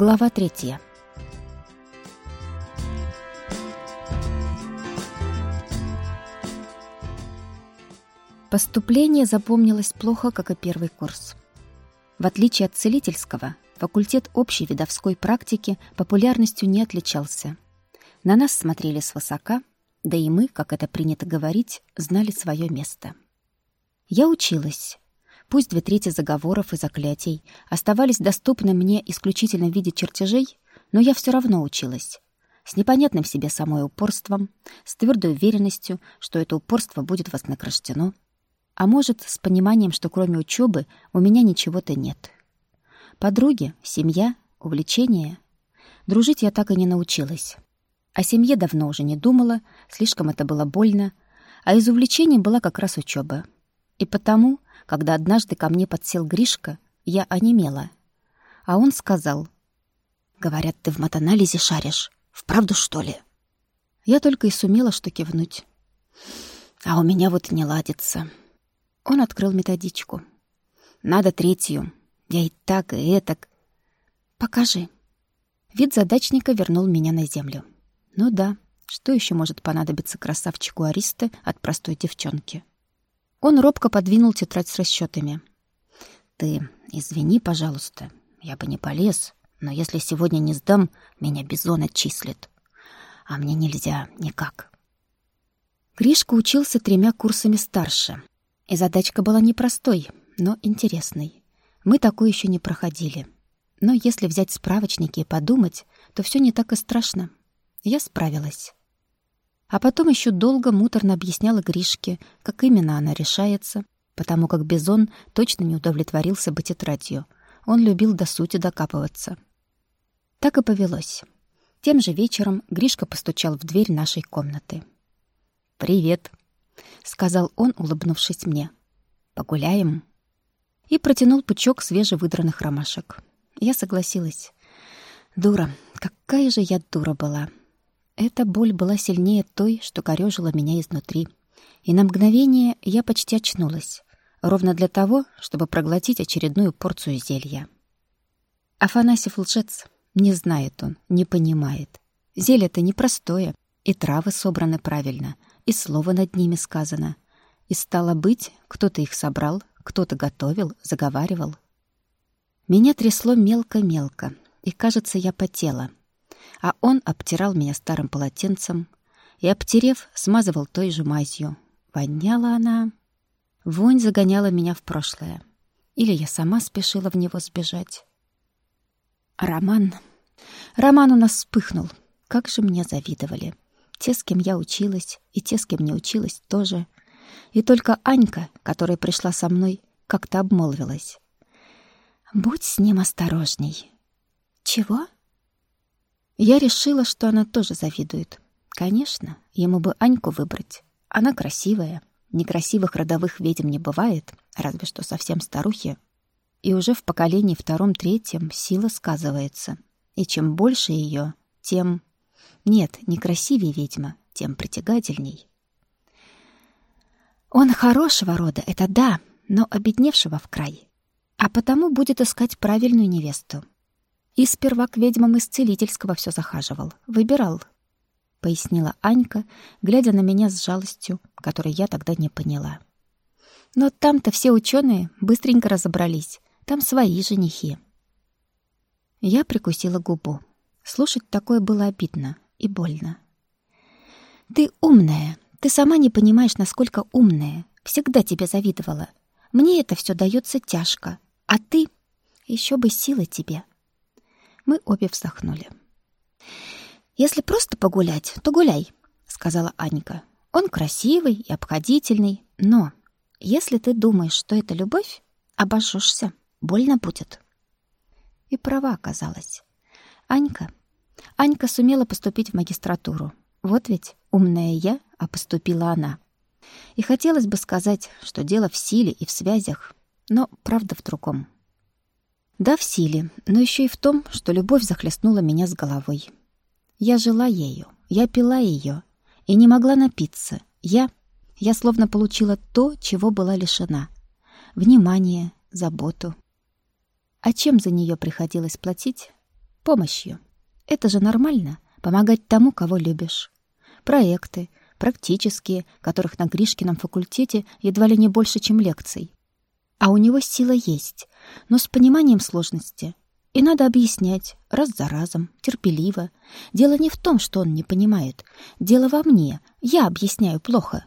Глава третья. Поступление запомнилось плохо, как и первый курс. В отличие от целительского, факультет общей видовской практики популярностью не отличался. На нас смотрели свысока, да и мы, как это принято говорить, знали свое место. Я училась, Пусть две трети заговоров и заклятий оставались доступны мне исключительно в виде чертежей, но я все равно училась. С непонятным себе самой упорством, с твердой уверенностью, что это упорство будет вознаграждено. А может, с пониманием, что кроме учебы у меня ничего-то нет. Подруги, семья, увлечения. Дружить я так и не научилась. О семье давно уже не думала, слишком это было больно, а из увлечений была как раз учеба. И потому когда однажды ко мне подсел Гришка, я онемела. А он сказал, «Говорят, ты в матанализе шаришь. Вправду, что ли?» Я только и сумела что кивнуть. «А у меня вот не ладится». Он открыл методичку. «Надо третью. Я и так, и этак». «Покажи». Вид задачника вернул меня на землю. «Ну да, что еще может понадобиться красавчику Аристе от простой девчонки?» Он робко подвинул тетрадь с расчетами. «Ты извини, пожалуйста, я бы не полез, но если сегодня не сдам, меня Бизон отчислит. А мне нельзя никак». Гришка учился тремя курсами старше, и задачка была непростой, но интересной. Мы такое еще не проходили. Но если взять справочники и подумать, то все не так и страшно. Я справилась. А потом еще долго муторно объясняла Гришке, как именно она решается, потому как Бизон точно не удовлетворился бы тетрадью. Он любил до сути докапываться. Так и повелось. Тем же вечером Гришка постучал в дверь нашей комнаты. «Привет», — сказал он, улыбнувшись мне. «Погуляем?» И протянул пучок свежевыдранных ромашек. Я согласилась. Дура, какая же я дура была. Эта боль была сильнее той, что корёжила меня изнутри. И на мгновение я почти очнулась. Ровно для того, чтобы проглотить очередную порцию зелья. Афанасьев лжец. Не знает он, не понимает. Зелье-то непростое, и травы собраны правильно, и слово над ними сказано. И стало быть, кто-то их собрал, кто-то готовил, заговаривал. Меня трясло мелко-мелко, и, кажется, я потела — а он обтирал меня старым полотенцем и, обтерев, смазывал той же мазью. Воняла она. Вонь загоняла меня в прошлое. Или я сама спешила в него сбежать. Роман. Роман у нас вспыхнул. Как же мне завидовали. Те, с кем я училась, и те, с кем не училась, тоже. И только Анька, которая пришла со мной, как-то обмолвилась. «Будь с ним осторожней». «Чего?» Я решила, что она тоже завидует. Конечно, ему бы Аньку выбрать. Она красивая. Некрасивых родовых ведьм не бывает, разве что совсем старухи. И уже в поколении втором-третьем сила сказывается. И чем больше ее, тем... Нет, не красивее ведьма, тем притягательней. Он хорошего рода, это да, но обедневшего в край. А потому будет искать правильную невесту. И сперва к ведьмам из целительского все захаживал, выбирал, — пояснила Анька, глядя на меня с жалостью, которой я тогда не поняла. Но там-то все ученые быстренько разобрались, там свои женихи. Я прикусила губу. Слушать такое было обидно и больно. «Ты умная, ты сама не понимаешь, насколько умная. Всегда тебе завидовала. Мне это все дается тяжко, а ты... еще бы силы тебе». Мы обе вздохнули. «Если просто погулять, то гуляй», — сказала Анька. «Он красивый и обходительный, но если ты думаешь, что это любовь, обожжешься, больно будет». И права оказалась. Анька. Анька сумела поступить в магистратуру. Вот ведь умная я, а поступила она. И хотелось бы сказать, что дело в силе и в связях, но правда в другом. Да, в силе, но еще и в том, что любовь захлестнула меня с головой. Я жила ею, я пила ее и не могла напиться. Я, я словно получила то, чего была лишена. Внимание, заботу. А чем за нее приходилось платить? помощью. Это же нормально — помогать тому, кого любишь. Проекты, практические, которых на Гришкином факультете едва ли не больше, чем лекций. А у него сила есть, но с пониманием сложности. И надо объяснять раз за разом, терпеливо. Дело не в том, что он не понимает. Дело во мне. Я объясняю плохо.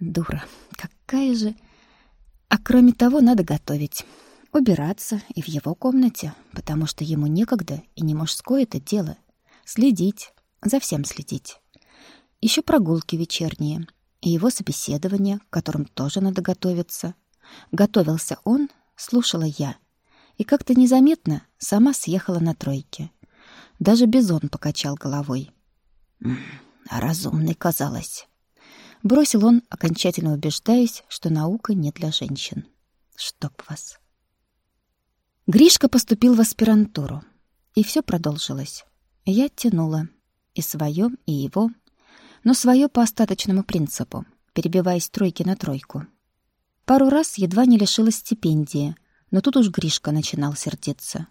Дура, какая же... А кроме того, надо готовить. Убираться и в его комнате, потому что ему некогда и не мужское это дело. Следить, за всем следить. Еще прогулки вечерние и его собеседование, к которым тоже надо готовиться. Готовился он, слушала я. И как-то незаметно сама съехала на тройке. Даже Бизон покачал головой. А разумной казалось. Бросил он, окончательно убеждаясь, что наука не для женщин. Чтоб вас. Гришка поступил в аспирантуру. И все продолжилось. Я тянула. И свое, и его. Но свое по остаточному принципу, перебиваясь тройки на тройку. Пару раз едва не лишилась стипендии, но тут уж Гришка начинал сердиться.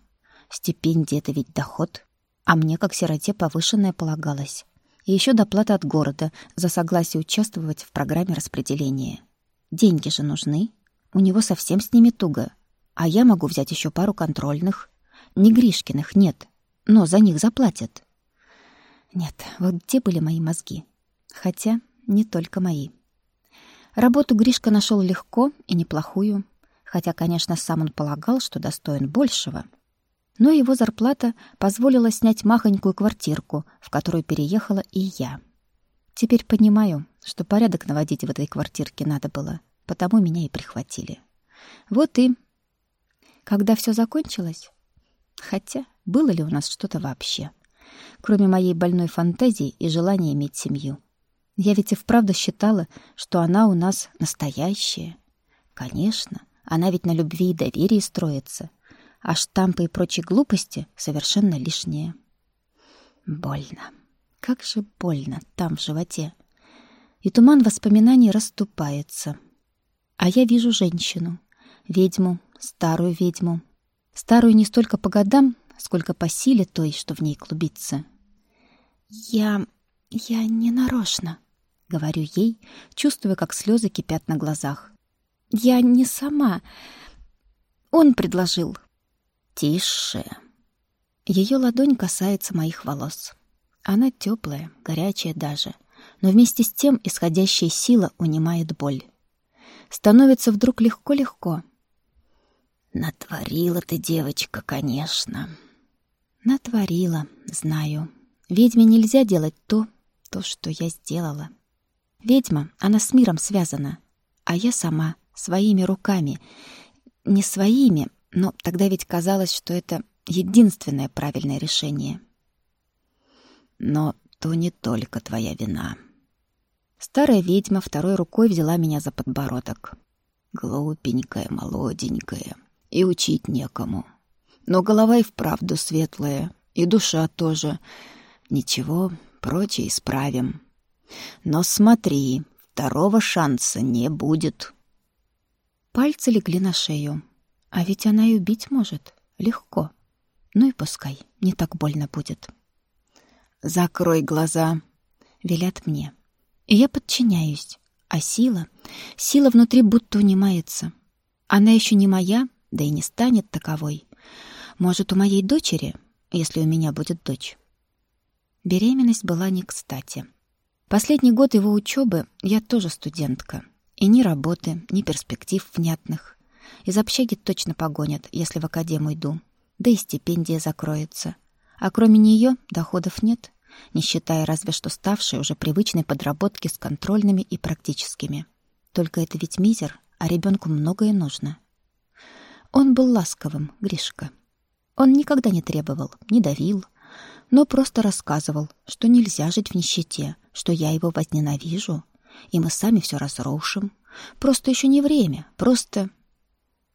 Стипендия — это ведь доход, а мне, как сироте, повышенное полагалось. И еще доплата от города за согласие участвовать в программе распределения. Деньги же нужны. У него совсем с ними туго. А я могу взять еще пару контрольных. Не Гришкиных, нет. Но за них заплатят. Нет, вот где были мои мозги? Хотя не только мои. Работу Гришка нашел легко и неплохую, хотя, конечно, сам он полагал, что достоин большего. Но его зарплата позволила снять махонькую квартирку, в которую переехала и я. Теперь понимаю, что порядок наводить в этой квартирке надо было, потому меня и прихватили. Вот и... Когда все закончилось? Хотя, было ли у нас что-то вообще? Кроме моей больной фантазии и желания иметь семью. Я ведь и вправду считала, что она у нас настоящая. Конечно, она ведь на любви и доверии строится, а штампы и прочие глупости совершенно лишние. Больно. Как же больно там в животе. И туман воспоминаний расступается. А я вижу женщину, ведьму, старую ведьму. Старую не столько по годам, сколько по силе той, что в ней клубится. Я... я не нарочно говорю ей, чувствуя, как слезы кипят на глазах. Я не сама. Он предложил. Тише. Ее ладонь касается моих волос. Она теплая, горячая даже, но вместе с тем исходящая сила унимает боль. Становится вдруг легко-легко. Натворила ты, девочка, конечно. Натворила, знаю. Ведьме нельзя делать то, то, что я сделала. Ведьма, она с миром связана, а я сама, своими руками. Не своими, но тогда ведь казалось, что это единственное правильное решение. Но то не только твоя вина. Старая ведьма второй рукой взяла меня за подбородок. Глупенькая, молоденькая, и учить некому. Но голова и вправду светлая, и душа тоже. Ничего, прочее исправим. Но смотри, второго шанса не будет. Пальцы легли на шею. А ведь она и убить может. Легко. Ну и пускай, не так больно будет. «Закрой глаза», — велят мне. И я подчиняюсь. А сила, сила внутри будто унимается. Она еще не моя, да и не станет таковой. Может, у моей дочери, если у меня будет дочь. Беременность была не кстати. Последний год его учебы я тоже студентка. И ни работы, ни перспектив внятных. Из общаги точно погонят, если в академию иду. Да и стипендия закроется. А кроме нее доходов нет, не считая разве что ставшей уже привычной подработки с контрольными и практическими. Только это ведь мизер, а ребенку многое нужно. Он был ласковым, Гришка. Он никогда не требовал, не давил, но просто рассказывал, что нельзя жить в нищете, что я его возненавижу, и мы сами все разрушим. Просто еще не время, просто...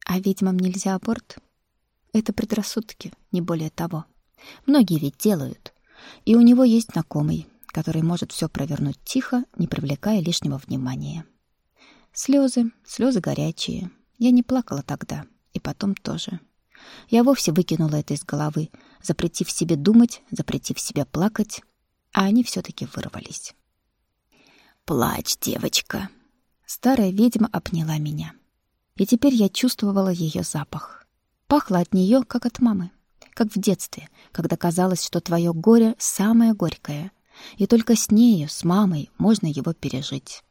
А ведьмам нельзя аборт? Это предрассудки, не более того. Многие ведь делают. И у него есть знакомый, который может все провернуть тихо, не привлекая лишнего внимания. Слезы, слезы горячие. Я не плакала тогда, и потом тоже. Я вовсе выкинула это из головы, запретив себе думать, запретив себе плакать, а они все таки вырвались. «Плачь, девочка!» Старая ведьма обняла меня. И теперь я чувствовала ее запах. Пахло от нее, как от мамы. Как в детстве, когда казалось, что твое горе самое горькое. И только с нею, с мамой, можно его пережить.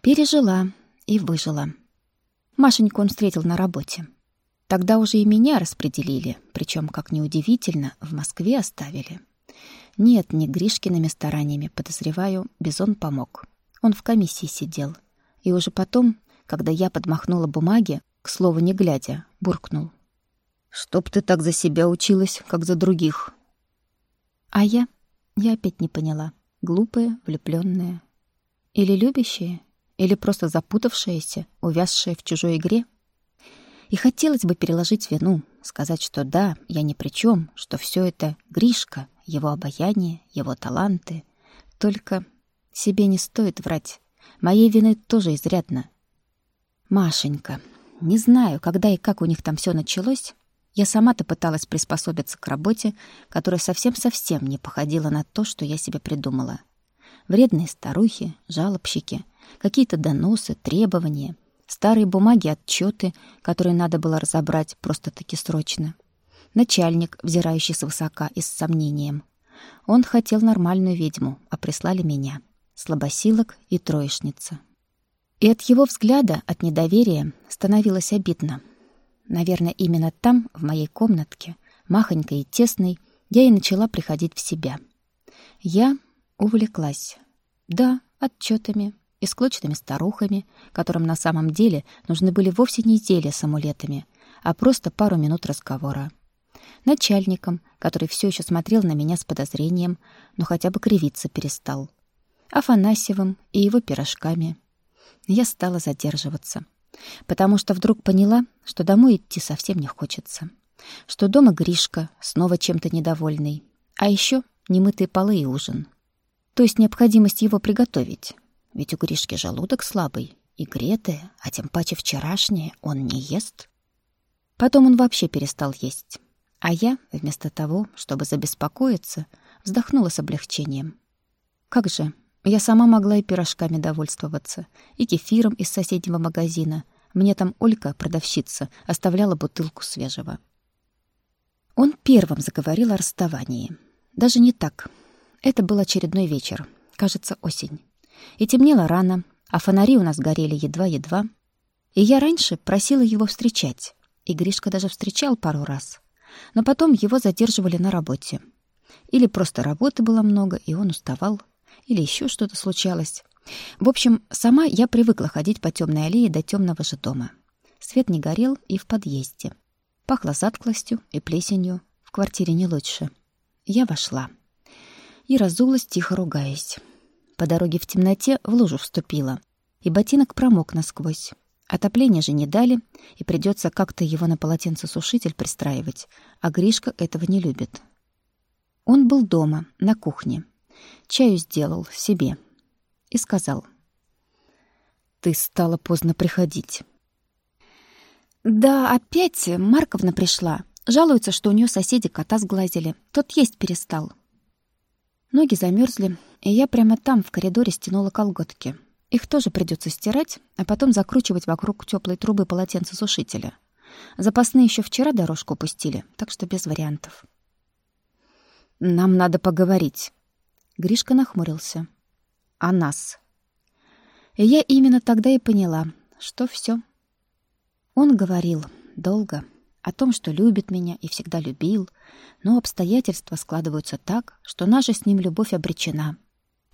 Пережила и выжила. Машеньку он встретил на работе. Тогда уже и меня распределили, причем, как неудивительно, в Москве оставили. Нет, не Гришкиными стараниями, подозреваю, Бизон помог. Он в комиссии сидел. И уже потом, когда я подмахнула бумаги, к слову не глядя, буркнул. «Чтоб ты так за себя училась, как за других». А я? Я опять не поняла. Глупая, влюбленная. Или любящая? Или просто запутавшаяся, увязшая в чужой игре? И хотелось бы переложить вину, сказать, что да, я ни при чем, что все это Гришка, его обаяние, его таланты. Только себе не стоит врать. Моей вины тоже изрядно. Машенька. Не знаю, когда и как у них там все началось. Я сама-то пыталась приспособиться к работе, которая совсем-совсем не походила на то, что я себе придумала. Вредные старухи, жалобщики, какие-то доносы, требования, старые бумаги, отчеты, которые надо было разобрать просто-таки срочно. Начальник, взирающий свысока и с сомнением. Он хотел нормальную ведьму, а прислали меня. Слабосилок и троечница. И от его взгляда, от недоверия, становилось обидно. Наверное, именно там, в моей комнатке, махонькой и тесной, я и начала приходить в себя. Я увлеклась. Да, отчетами и склочными старухами, которым на самом деле нужны были вовсе не изделия с амулетами, а просто пару минут разговора. Начальником, который все еще смотрел на меня с подозрением, но хотя бы кривиться перестал. Афанасьевым и его пирожками. Я стала задерживаться, потому что вдруг поняла, что домой идти совсем не хочется. Что дома Гришка снова чем-то недовольный, а еще немытые полы и ужин. То есть необходимость его приготовить. Ведь у Гришки желудок слабый, и гретое, а тем паче вчерашнее, он не ест. Потом он вообще перестал есть. А я, вместо того, чтобы забеспокоиться, вздохнула с облегчением. Как же, я сама могла и пирожками довольствоваться, и кефиром из соседнего магазина. Мне там Олька, продавщица, оставляла бутылку свежего. Он первым заговорил о расставании. Даже не так. Это был очередной вечер, кажется, осень. И темнело рано, а фонари у нас горели едва-едва. И я раньше просила его встречать, и Гришка даже встречал пару раз. Но потом его задерживали на работе. Или просто работы было много, и он уставал, или еще что-то случалось. В общем, сама я привыкла ходить по темной аллее до темного же дома. Свет не горел и в подъезде. Пахло затклостью и плесенью, в квартире не лучше. Я вошла и разулась, тихо ругаясь. По дороге в темноте в лужу вступила, и ботинок промок насквозь. Отопление же не дали, и придется как-то его на полотенцесушитель пристраивать, а Гришка этого не любит. Он был дома, на кухне. Чаю сделал себе. И сказал. «Ты стала поздно приходить». «Да, опять Марковна пришла. Жалуется, что у нее соседи кота сглазили. Тот есть перестал». Ноги замерзли, и я прямо там, в коридоре, стянула колготки. Их тоже придется стирать, а потом закручивать вокруг теплой трубы полотенцесушителя. Запасные еще вчера дорожку пустили, так что без вариантов. «Нам надо поговорить». Гришка нахмурился. «О нас». И я именно тогда и поняла, что все. Он говорил долго, о том, что любит меня и всегда любил, но обстоятельства складываются так, что наша с ним любовь обречена,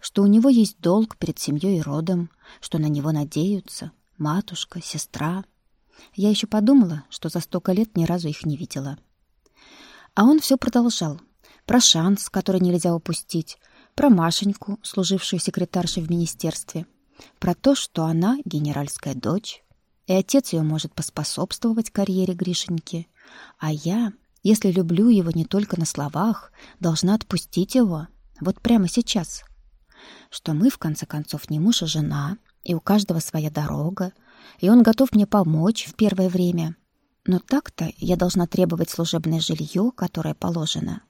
что у него есть долг перед семьей и родом, что на него надеются матушка, сестра. Я еще подумала, что за столько лет ни разу их не видела. А он все продолжал. Про шанс, который нельзя упустить, про Машеньку, служившую секретаршей в министерстве, про то, что она генеральская дочь, и отец ее может поспособствовать карьере Гришеньки. А я, если люблю его не только на словах, должна отпустить его вот прямо сейчас. Что мы, в конце концов, не муж, а жена, и у каждого своя дорога, и он готов мне помочь в первое время. но так-то я должна требовать служебное жилье, которое положено.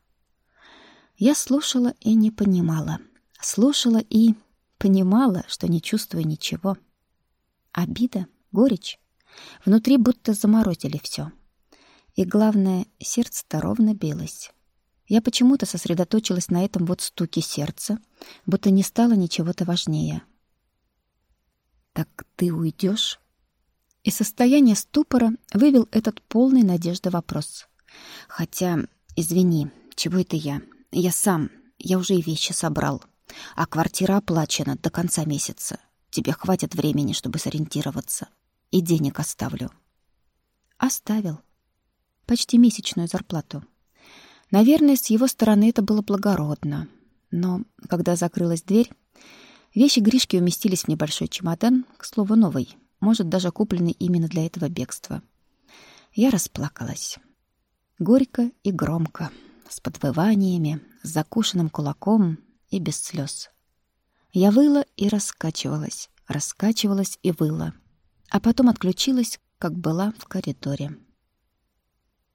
Я слушала и не понимала. Слушала и понимала, что не чувствую ничего. Обида, горечь. Внутри будто заморозили все. И главное, сердце-то ровно билось. Я почему-то сосредоточилась на этом вот стуке сердца, будто не стало ничего-то важнее. «Так ты уйдешь?» Из состояния ступора вывел этот полный надежды вопрос. «Хотя, извини, чего это я? Я сам, я уже и вещи собрал. А квартира оплачена до конца месяца. Тебе хватит времени, чтобы сориентироваться. И денег оставлю». Оставил. Почти месячную зарплату. Наверное, с его стороны это было благородно. Но когда закрылась дверь, вещи Гришки уместились в небольшой чемодан, к слову, новый, может, даже купленный именно для этого бегства. Я расплакалась. Горько и громко, с подвываниями, с закушенным кулаком и без слез. Я выла и раскачивалась, раскачивалась и выла, а потом отключилась, как была в коридоре.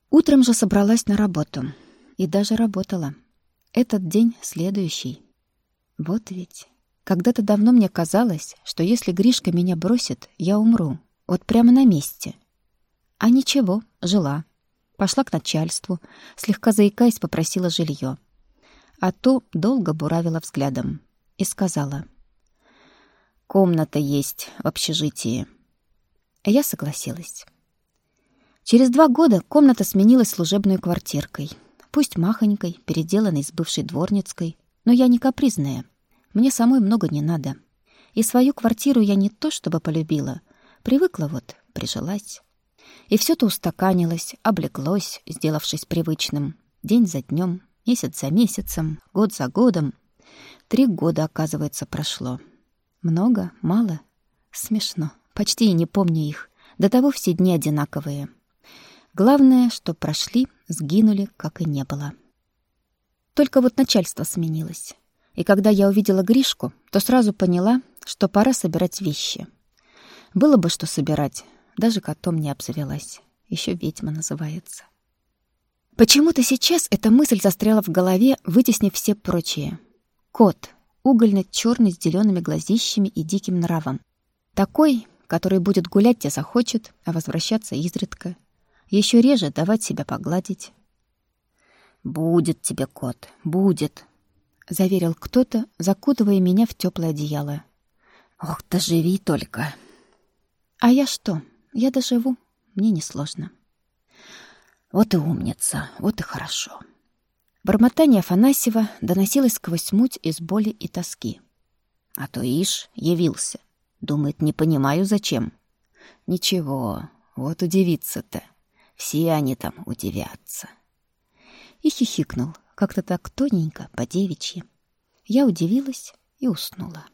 Утром же собралась на работу — и даже работала. Этот день следующий. Вот ведь. Когда-то давно мне казалось, что если Гришка меня бросит, я умру. Вот прямо на месте. А ничего, жила. Пошла к начальству, слегка заикаясь, попросила жилье. А то долго буравила взглядом и сказала. «Комната есть в общежитии». Я согласилась. Через два года комната сменилась служебной квартиркой — Пусть махонькой, переделанной с бывшей дворницкой, но я не капризная. Мне самой много не надо. И свою квартиру я не то чтобы полюбила, привыкла вот, прижилась. И все то устаканилось, облеклось, сделавшись привычным. День за днем, месяц за месяцем, год за годом. Три года, оказывается, прошло. Много? Мало? Смешно. Почти и не помню их. До того все дни одинаковые. Главное, что прошли, сгинули, как и не было. Только вот начальство сменилось. И когда я увидела Гришку, то сразу поняла, что пора собирать вещи. Было бы что собирать, даже котом не обзавелась. Еще ведьма называется. Почему-то сейчас эта мысль застряла в голове, вытеснив все прочие. Кот, угольно черный с зелеными глазищами и диким нравом. Такой, который будет гулять где захочет, а возвращаться изредка — еще реже давать себя погладить. «Будет тебе, кот, будет», — заверил кто-то, закутывая меня в теплое одеяло. «Ох, доживи только!» «А я что? Я доживу. Мне несложно». «Вот и умница, вот и хорошо». Бормотание Афанасьева доносилось сквозь муть из боли и тоски. А то Иш явился. Думает, не понимаю, зачем. Ничего, вот удивиться-то. Все они там удивятся. И хихикнул, как-то так тоненько, по девичьи. Я удивилась и уснула.